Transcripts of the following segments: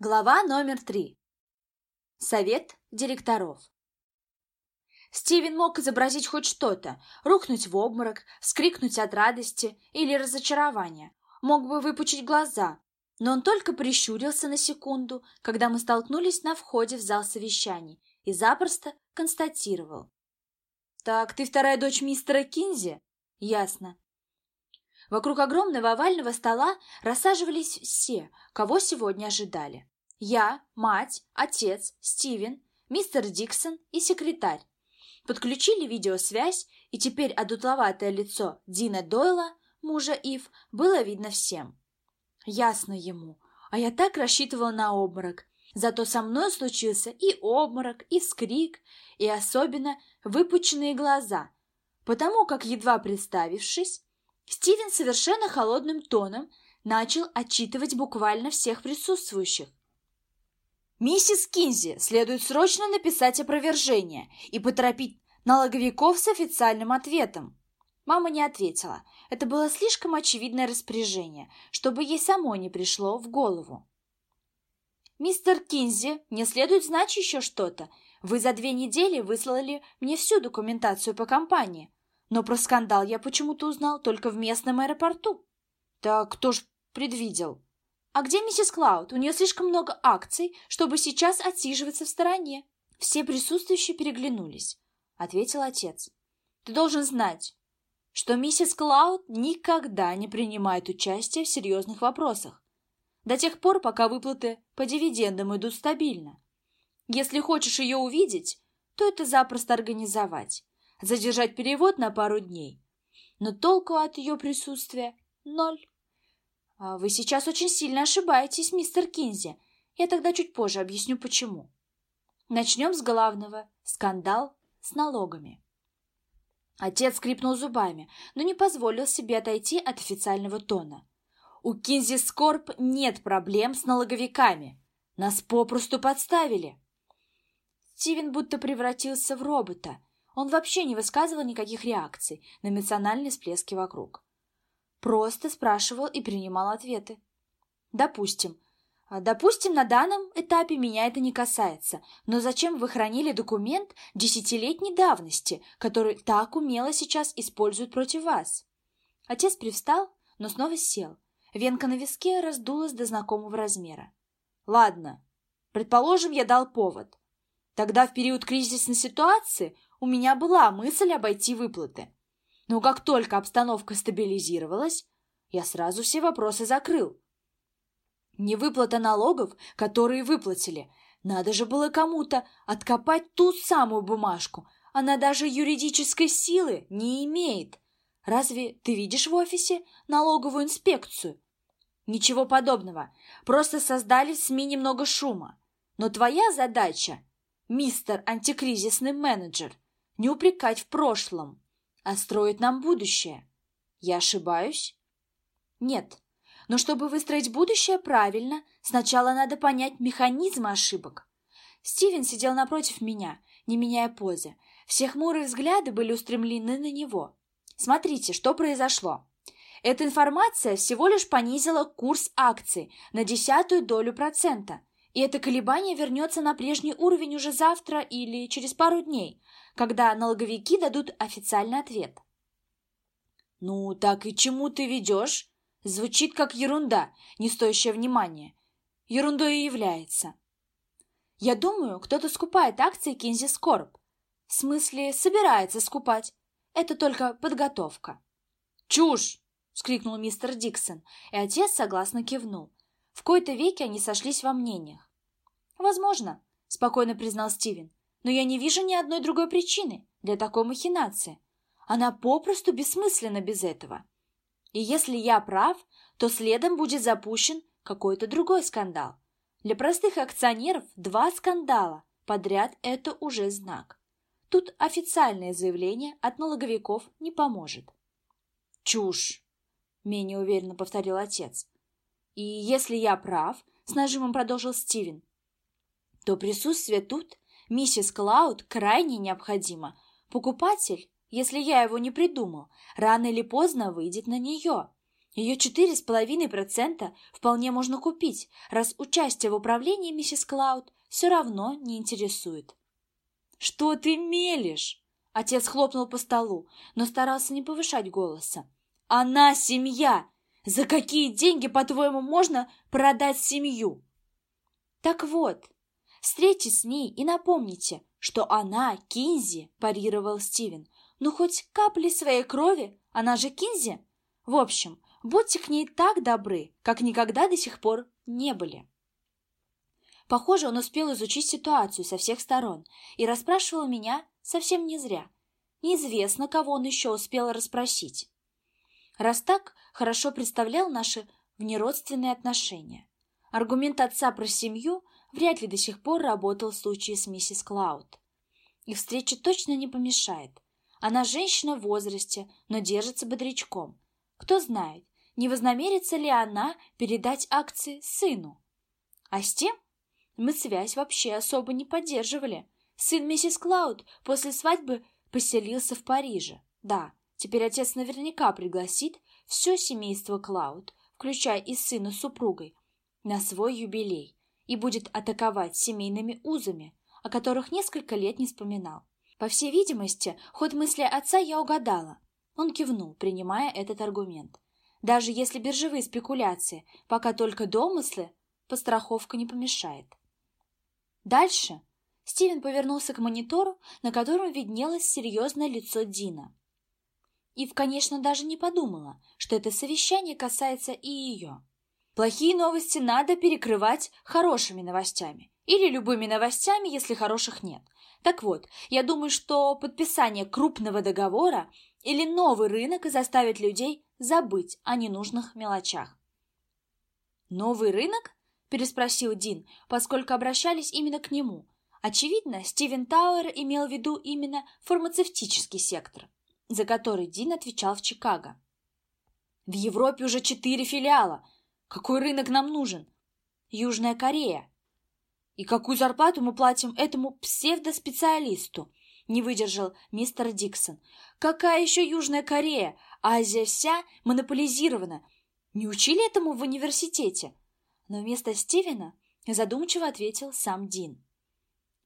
Глава номер три. Совет директоров. Стивен мог изобразить хоть что-то, рухнуть в обморок, вскрикнуть от радости или разочарования, мог бы выпучить глаза, но он только прищурился на секунду, когда мы столкнулись на входе в зал совещаний, и запросто констатировал. «Так, ты вторая дочь мистера Кинзи?» «Ясно. Вокруг огромного овального стола рассаживались все, кого сегодня ожидали. Я, мать, отец, Стивен, мистер Диксон и секретарь. Подключили видеосвязь, и теперь одутловатое лицо Дина Дойла, мужа Ив, было видно всем. Ясно ему, а я так рассчитывала на обморок. Зато со мной случился и обморок, и вскрик, и особенно выпученные глаза, потому как, едва представившись, Стивен совершенно холодным тоном начал отчитывать буквально всех присутствующих. «Миссис Кинзи, следует срочно написать опровержение и поторопить налоговиков с официальным ответом». Мама не ответила. Это было слишком очевидное распоряжение, чтобы ей самой не пришло в голову. «Мистер Кинзи, мне следует знать еще что-то. Вы за две недели выслали мне всю документацию по компании. Но про скандал я почему-то узнал только в местном аэропорту. Так кто ж предвидел? А где миссис Клауд? У нее слишком много акций, чтобы сейчас отсиживаться в стороне. Все присутствующие переглянулись. Ответил отец. Ты должен знать, что миссис Клауд никогда не принимает участие в серьезных вопросах. До тех пор, пока выплаты по дивидендам идут стабильно. Если хочешь ее увидеть, то это запросто организовать задержать перевод на пару дней. Но толку от ее присутствия ноль. А вы сейчас очень сильно ошибаетесь, мистер Кинзи. Я тогда чуть позже объясню, почему. Начнем с главного. Скандал с налогами. Отец скрипнул зубами, но не позволил себе отойти от официального тона. У Кинзи Скорп нет проблем с налоговиками. Нас попросту подставили. Стивен будто превратился в робота, он вообще не высказывал никаких реакций на эмоциональные всплески вокруг. Просто спрашивал и принимал ответы. Допустим. А, допустим, на данном этапе меня это не касается, но зачем вы хранили документ десятилетней давности, который так умело сейчас используют против вас? Отец привстал, но снова сел. Венка на виске раздулась до знакомого размера. Ладно, предположим, я дал повод. Тогда в период кризисной ситуации у меня была мысль обойти выплаты. Но как только обстановка стабилизировалась, я сразу все вопросы закрыл. Не выплата налогов, которые выплатили. Надо же было кому-то откопать ту самую бумажку. Она даже юридической силы не имеет. Разве ты видишь в офисе налоговую инспекцию? Ничего подобного. Просто создали в СМИ немного шума. Но твоя задача, мистер антикризисный менеджер, не упрекать в прошлом, а строить нам будущее. Я ошибаюсь? Нет. Но чтобы выстроить будущее правильно, сначала надо понять механизм ошибок. Стивен сидел напротив меня, не меняя позы. Все хмурые взгляды были устремлены на него. Смотрите, что произошло. Эта информация всего лишь понизила курс акций на десятую долю процента, и это колебание вернется на прежний уровень уже завтра или через пару дней, когда налоговики дадут официальный ответ. «Ну, так и чему ты ведешь?» Звучит как ерунда, не стоящая внимания. Ерундой и является. Я думаю, кто-то скупает акции Кинзи Скорб. В смысле, собирается скупать. Это только подготовка. «Чушь!» — вскрикнул мистер Диксон, и отец согласно кивнул. В кои-то веки они сошлись во мнениях. «Возможно», — спокойно признал Стивен но я не вижу ни одной другой причины для такой махинации. Она попросту бессмысленна без этого. И если я прав, то следом будет запущен какой-то другой скандал. Для простых акционеров два скандала подряд – это уже знак. Тут официальное заявление от налоговиков не поможет. «Чушь!» – менее уверенно повторил отец. «И если я прав, – с нажимом продолжил Стивен, – то присутствие тут Миссис Клауд крайне необходимо. Покупатель, если я его не придумал, рано или поздно выйдет на нее. Ее четыре с половиной процента вполне можно купить, раз участие в управлении миссис Клауд все равно не интересует. «Что ты мелешь?» Отец хлопнул по столу, но старался не повышать голоса. «Она семья! За какие деньги, по-твоему, можно продать семью?» «Так вот, встретитесь с ней и напомните, что она Кинзи», – парировал Стивен. «Ну, хоть капли своей крови, она же Кинзи. В общем, будьте к ней так добры, как никогда до сих пор не были». Похоже, он успел изучить ситуацию со всех сторон и расспрашивал меня совсем не зря. Неизвестно, кого он еще успел расспросить. Раз так, хорошо представлял наши внеродственные отношения. Аргумент отца про семью вряд ли до сих пор работал в случае с миссис Клауд. И встреча точно не помешает. Она женщина в возрасте, но держится бодрячком. Кто знает, не вознамерится ли она передать акции сыну. А с тем мы связь вообще особо не поддерживали. Сын миссис Клауд после свадьбы поселился в Париже. Да, теперь отец наверняка пригласит все семейство Клауд, включая и сына с супругой, на свой юбилей и будет атаковать семейными узами, о которых несколько лет не вспоминал. По всей видимости, ход мысли отца я угадала. Он кивнул, принимая этот аргумент. Даже если биржевые спекуляции пока только домыслы, постраховка не помешает. Дальше Стивен повернулся к монитору, на котором виднелось серьезное лицо Дина. Ив, конечно, даже не подумала, что это совещание касается и ее. Плохие новости надо перекрывать хорошими новостями. Или любыми новостями, если хороших нет. Так вот, я думаю, что подписание крупного договора или новый рынок заставит людей забыть о ненужных мелочах. Новый рынок? переспросил Дин, поскольку обращались именно к нему. Очевидно, Стивен Тауэр имел в виду именно фармацевтический сектор, за который Дин отвечал в Чикаго. В Европе уже четыре филиала. Какой рынок нам нужен? Южная Корея. И какую зарплату мы платим этому псевдоспециалисту? Не выдержал мистер Диксон. Какая еще Южная Корея? Азия вся монополизирована. Не учили этому в университете? но вместо Стивена задумчиво ответил сам Дин.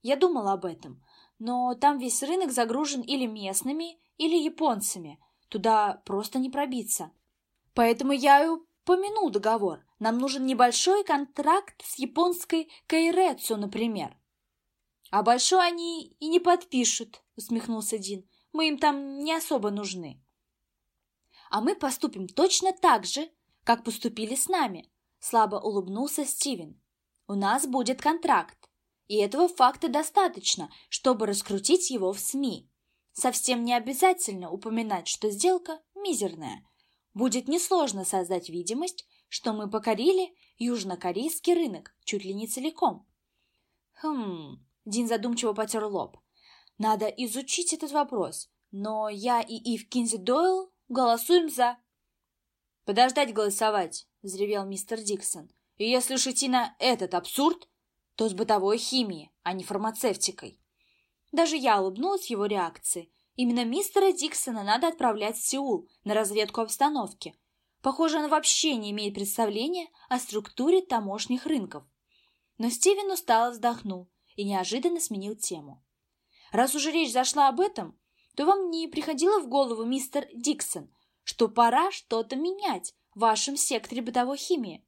Я думал об этом, но там весь рынок загружен или местными, или японцами. Туда просто не пробиться. Поэтому я и упомянул договор. Нам нужен небольшой контракт с японской Кайрецу, например. А большой они и не подпишут, усмехнулся Дин. Мы им там не особо нужны. А мы поступим точно так же, как поступили с нами. Слабо улыбнулся Стивен. «У нас будет контракт, и этого факта достаточно, чтобы раскрутить его в СМИ. Совсем не обязательно упоминать, что сделка мизерная. Будет несложно создать видимость, что мы покорили южнокорейский рынок чуть ли не целиком». «Хм...» — Дин задумчиво потер лоб. «Надо изучить этот вопрос, но я и Ив Кинзи Дойл голосуем за...» «Подождать голосовать!» — взревел мистер Диксон. «И если уж идти на этот абсурд, то с бытовой химией, а не фармацевтикой». Даже я улыбнулась его реакции. Именно мистера Диксона надо отправлять в Сеул на разведку обстановки. Похоже, он вообще не имеет представления о структуре тамошних рынков. Но Стивен устало вздохнул и неожиданно сменил тему. «Раз уже речь зашла об этом, то вам не приходило в голову, мистер Диксон, что пора что-то менять в вашем секторе бытовой химии.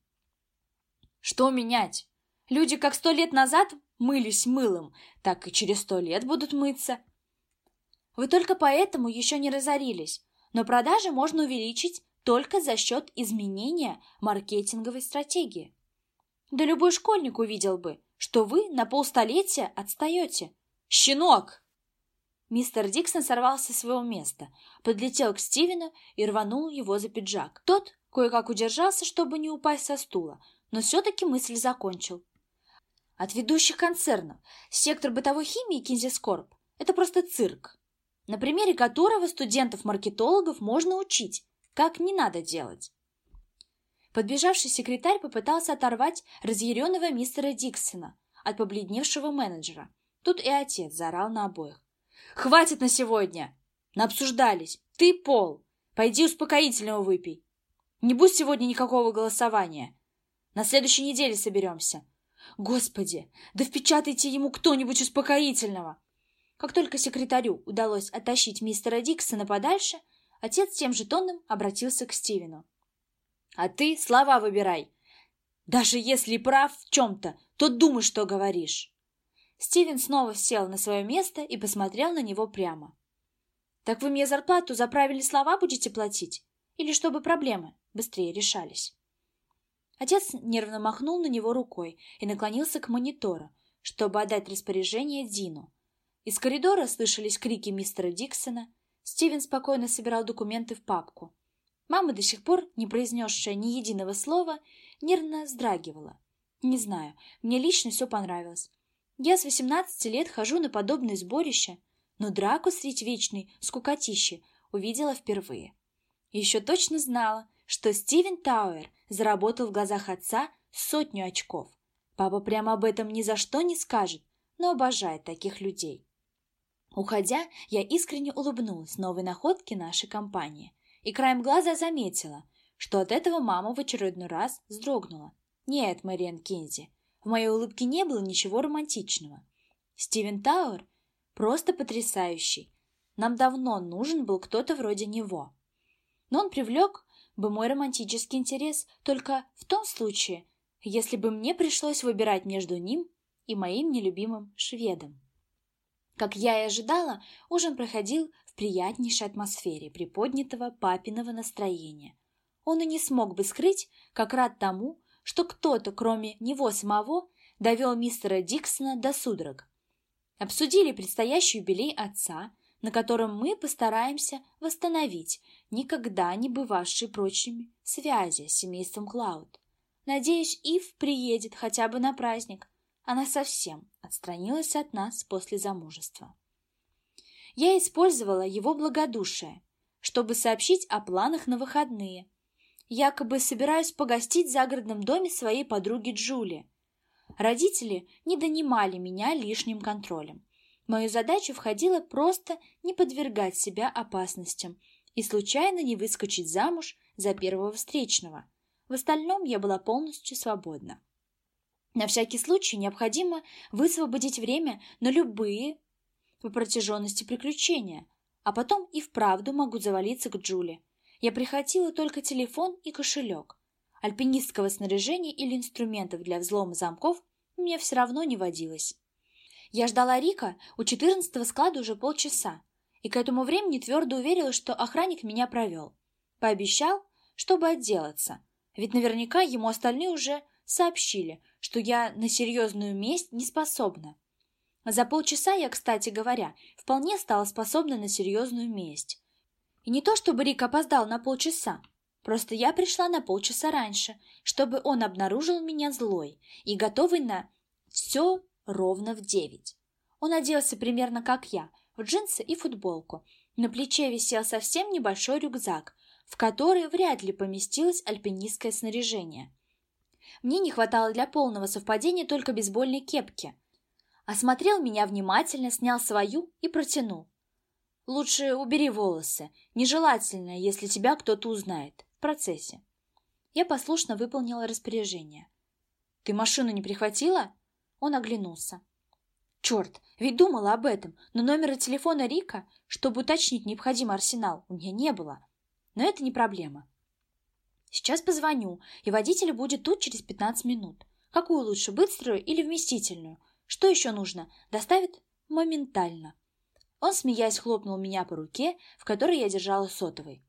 Что менять? Люди как сто лет назад мылись мылом, так и через сто лет будут мыться. Вы только поэтому еще не разорились, но продажи можно увеличить только за счет изменения маркетинговой стратегии. Да любой школьник увидел бы, что вы на полстолетия отстаете. Щенок! Мистер Диксон сорвался с своего места, подлетел к Стивену и рванул его за пиджак. Тот кое-как удержался, чтобы не упасть со стула, но все-таки мысль закончил. От ведущих концернов сектор бытовой химии Кинзискорп – это просто цирк, на примере которого студентов-маркетологов можно учить, как не надо делать. Подбежавший секретарь попытался оторвать разъяренного мистера Диксона от побледневшего менеджера. Тут и отец заорал на обоих. Хватит на сегодня! Наобсуждались. Ты, Пол, пойди успокоительного выпей. Не будет сегодня никакого голосования. На следующей неделе соберемся. Господи, да впечатайте ему кто-нибудь успокоительного. Как только секретарю удалось оттащить мистера Диксона подальше, отец тем же тоном обратился к Стивену. «А ты слова выбирай. Даже если прав в чем-то, то думай, что говоришь». Стивен снова сел на свое место и посмотрел на него прямо. «Так вы мне зарплату за правильные слова будете платить? Или чтобы проблемы быстрее решались?» Отец нервно махнул на него рукой и наклонился к монитору, чтобы отдать распоряжение Дину. Из коридора слышались крики мистера Диксона. Стивен спокойно собирал документы в папку. Мама, до сих пор не произнесшая ни единого слова, нервно вздрагивала. Не знаю, мне лично все понравилось. Я с 18 лет хожу на подобные сборища, но драку средь вечной скукотищи увидела впервые. Еще точно знала, что Стивен Тауэр заработал в глазах отца сотню очков. Папа прямо об этом ни за что не скажет, но обожает таких людей. Уходя, я искренне улыбнулась новой находке нашей компании и краем глаза заметила, что от этого мама в очередной раз вздрогнула. Нет, Мэриэн Кинзи, в моей улыбке не было ничего романтичного. Стивен Тауэр просто потрясающий. Нам давно нужен был кто-то вроде него. Но он привлек бы мой романтический интерес только в том случае, если бы мне пришлось выбирать между ним и моим нелюбимым шведом. Как я и ожидала, ужин проходил в приятнейшей атмосфере приподнятого папиного настроения. Он и не смог бы скрыть, как рад тому, что кто-то, кроме него самого, довел мистера Диксона до судорог. Обсудили предстоящий юбилей отца, на котором мы постараемся восстановить никогда не бывавшие прочными связи с семейством Клауд. Надеюсь, Ив приедет хотя бы на праздник. Она совсем отстранилась от нас после замужества. Я использовала его благодушие, чтобы сообщить о планах на выходные. Якобы собираюсь погостить в загородном доме своей подруги Джули. Родители не донимали меня лишним контролем мою задачу входило просто не подвергать себя опасностям и случайно не выскочить замуж за первого встречного. В остальном я была полностью свободна. На всякий случай необходимо высвободить время на любые по протяженности приключения, а потом и вправду могу завалиться к Джули. Я прихватила только телефон и кошелек. Альпинистского снаряжения или инструментов для взлома замков мне все равно не водилось. Я ждала Рика у четырнадцатого склада уже полчаса, и к этому времени твердо уверила, что охранник меня провел. Пообещал, чтобы отделаться, ведь наверняка ему остальные уже сообщили, что я на серьезную месть не способна. За полчаса я, кстати говоря, вполне стала способна на серьезную месть. И не то, чтобы Рик опоздал на полчаса, просто я пришла на полчаса раньше, чтобы он обнаружил меня злой и готовый на все ровно в девять. Он оделся примерно как я, в джинсы и футболку. На плече висел совсем небольшой рюкзак, в который вряд ли поместилось альпинистское снаряжение. Мне не хватало для полного совпадения только бейсбольной кепки. Осмотрел меня внимательно, снял свою и протянул. «Лучше убери волосы. Нежелательно, если тебя кто-то узнает. В процессе». Я послушно выполнила распоряжение. «Ты машину не прихватила?» Он оглянулся. Черт, ведь думала об этом, но номера телефона Рика, чтобы уточнить необходимый арсенал, у меня не было. Но это не проблема. Сейчас позвоню, и водитель будет тут через 15 минут. Какую лучше, быструю или вместительную? Что еще нужно? Доставит моментально. Он, смеясь, хлопнул меня по руке, в которой я держала сотовый.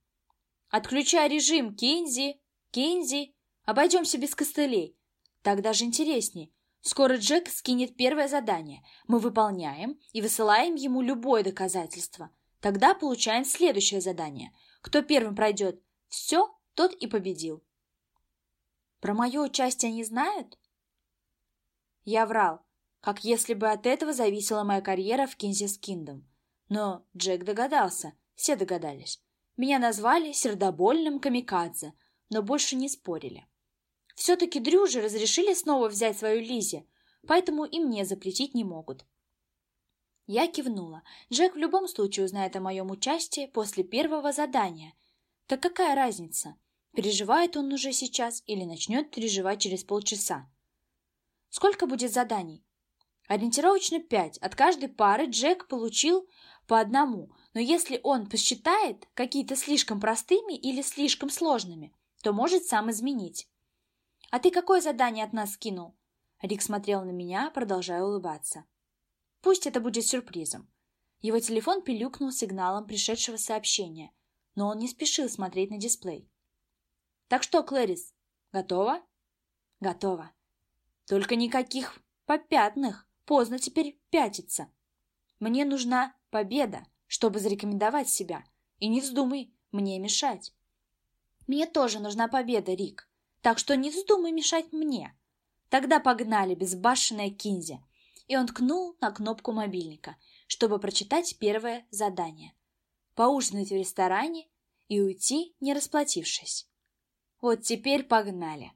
«Отключай режим, Кинзи! Кинзи! Обойдемся без костылей. Так даже интересней. Скоро Джек скинет первое задание. Мы выполняем и высылаем ему любое доказательство. Тогда получаем следующее задание. Кто первым пройдет все, тот и победил. Про мое участие не знают? Я врал, как если бы от этого зависела моя карьера в Кинзис Киндом. Но Джек догадался, все догадались. Меня назвали сердобольным камикадзе, но больше не спорили. Все-таки Дрюжи разрешили снова взять свою Лизе, поэтому и мне запретить не могут. Я кивнула. Джек в любом случае узнает о моем участии после первого задания. Так какая разница? Переживает он уже сейчас или начнет переживать через полчаса. Сколько будет заданий? Ориентировочно пять. От каждой пары Джек получил по одному, но если он посчитает какие-то слишком простыми или слишком сложными, то может сам изменить. «А ты какое задание от нас скинул?» Рик смотрел на меня, продолжая улыбаться. «Пусть это будет сюрпризом». Его телефон пилюкнул сигналом пришедшего сообщения, но он не спешил смотреть на дисплей. «Так что, Клэрис, готова?» «Готова. Только никаких попятных. Поздно теперь пятиться. Мне нужна победа, чтобы зарекомендовать себя. И не вздумай мне мешать». «Мне тоже нужна победа, Рик. Так что не вздумай мешать мне. Тогда погнали, безбашенная Кинзи. И он ткнул на кнопку мобильника, чтобы прочитать первое задание. Поужинать в ресторане и уйти, не расплатившись. Вот теперь погнали.